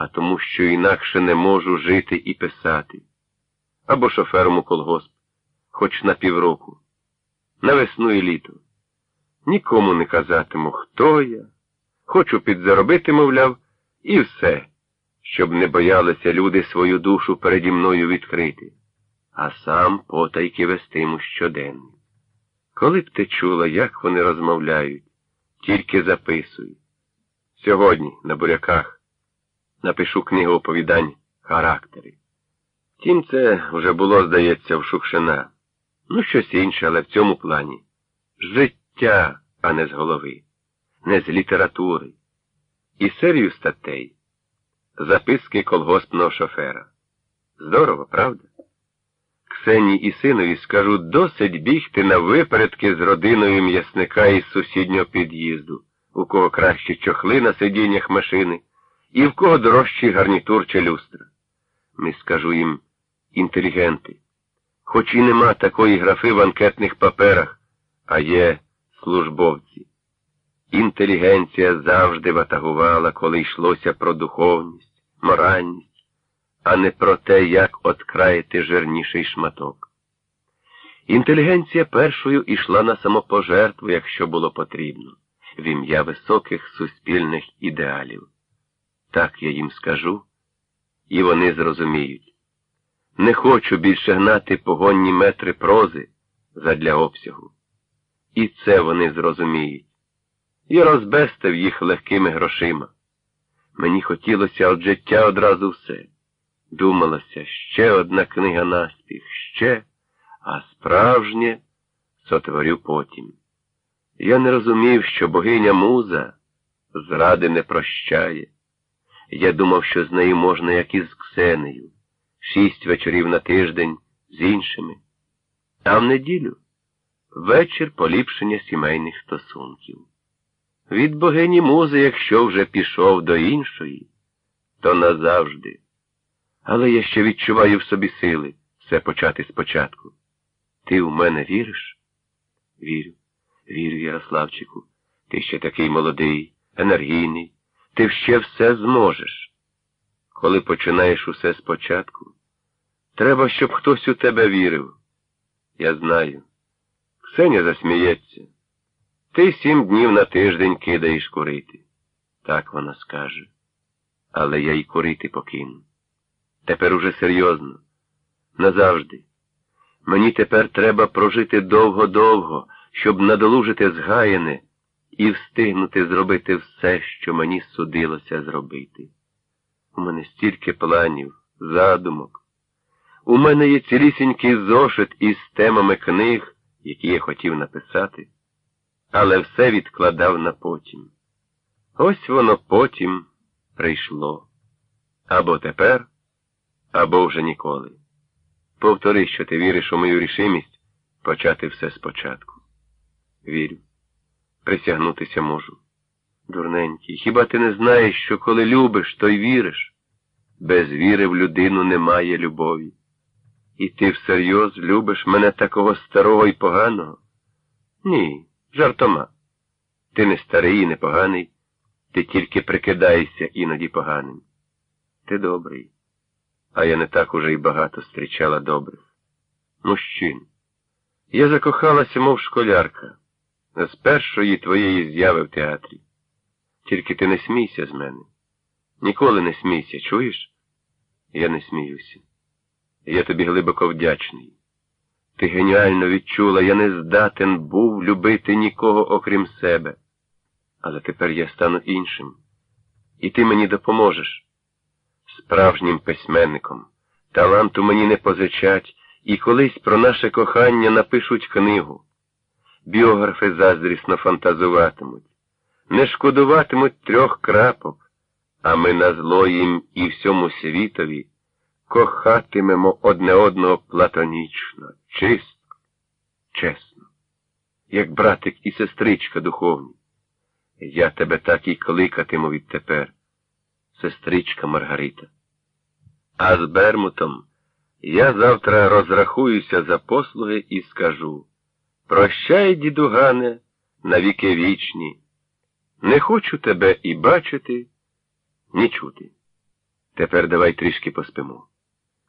а тому, що інакше не можу жити і писати. Або шофером у колгосп, хоч на півроку, на весну і літо. Нікому не казатиму, хто я. Хочу підзаробити, мовляв, і все, щоб не боялися люди свою душу переді мною відкрити, а сам потайки вестиму щоденно. Коли б ти чула, як вони розмовляють, тільки записуй. Сьогодні, на буряках, напишу книгу оповідань характери. Втім, це вже було, здається, в Шукшина. Ну, щось інше, але в цьому плані. Життя, а не з голови, не з літератури. І серію статей. Записки колгоспного шофера. Здорово, правда? Ксенії і синові скажу досить бігти на випередки з родиною м'ясника із сусіднього під'їзду, у кого кращі чохли на сидіннях машини, і в кого дорожчий гарнітур чи люстра. Ми скажу їм інтелігенти. Хоч і нема такої графи в анкетних паперах, а є службовці. Інтелігенція завжди ватагувала, коли йшлося про духовність, моральність а не про те, як откраїти жирніший шматок. Інтелігенція першою ішла на самопожертву, якщо було потрібно, в ім'я високих суспільних ідеалів. Так я їм скажу, і вони зрозуміють. Не хочу більше гнати погонні метри прози задля обсягу. І це вони зрозуміють. Я розбестив їх легкими грошима. Мені хотілося від життя одразу все. Думалося, ще одна книга наспіх, ще, а справжнє сотворю потім. Я не розумів, що богиня муза зради не прощає. Я думав, що з нею можна, як із Ксенею, шість вечорів на тиждень з іншими. А в неділю вечір поліпшення сімейних стосунків. Від богині музи, якщо вже пішов до іншої, то назавжди. Але я ще відчуваю в собі сили все почати спочатку. Ти в мене віриш? Вірю, вірю, Ярославчику. Ти ще такий молодий, енергійний, ти ще все зможеш. Коли починаєш усе спочатку, треба, щоб хтось у тебе вірив. Я знаю. Ксеня засміється. Ти сім днів на тиждень кидаєш курити. Так вона скаже. Але я й курити покину. Тепер уже серйозно. Назавжди. Мені тепер треба прожити довго-довго, щоб надолужити згаяне і встигнути зробити все, що мені судилося зробити. У мене стільки планів, задумок. У мене є цілісінький зошит із темами книг, які я хотів написати, але все відкладав на потім. Ось воно потім прийшло. Або тепер або вже ніколи. Повтори, що ти віриш у мою рішимість почати все спочатку. Вірю. Присягнутися можу. Дурненький, хіба ти не знаєш, що коли любиш, то й віриш? Без віри в людину немає любові. І ти всерйоз любиш мене такого старого і поганого? Ні, жартома. Ти не старий і не поганий, ти тільки прикидаєшся іноді поганим. Ти добрий а я не так уже й багато зустрічала добрих. Мужчин. Я закохалася, мов школярка, з першої твоєї зяви в театрі. Тільки ти не смійся з мене. Ніколи не смійся, чуєш? Я не сміюся. Я тобі глибоко вдячний. Ти геніально відчула, я не здатен був любити нікого окрім себе. Але тепер я стану іншим, і ти мені допоможеш справжнім письменником. Таланту мені не позичать, і колись про наше кохання напишуть книгу. Біографи заздрісно фантазуватимуть, не шкодуватимуть трьох крапок, а ми на зло їм і всьому світові кохатимемо одне одного платонічно, чисто, чесно, як братик і сестричка духовні. Я тебе так і кликатиму відтепер сестричка Маргарита. А з Бермутом я завтра розрахуюся за послуги і скажу Прощай, дідугане, навіки вічні. Не хочу тебе і бачити, ні чути. Тепер давай трішки поспимо.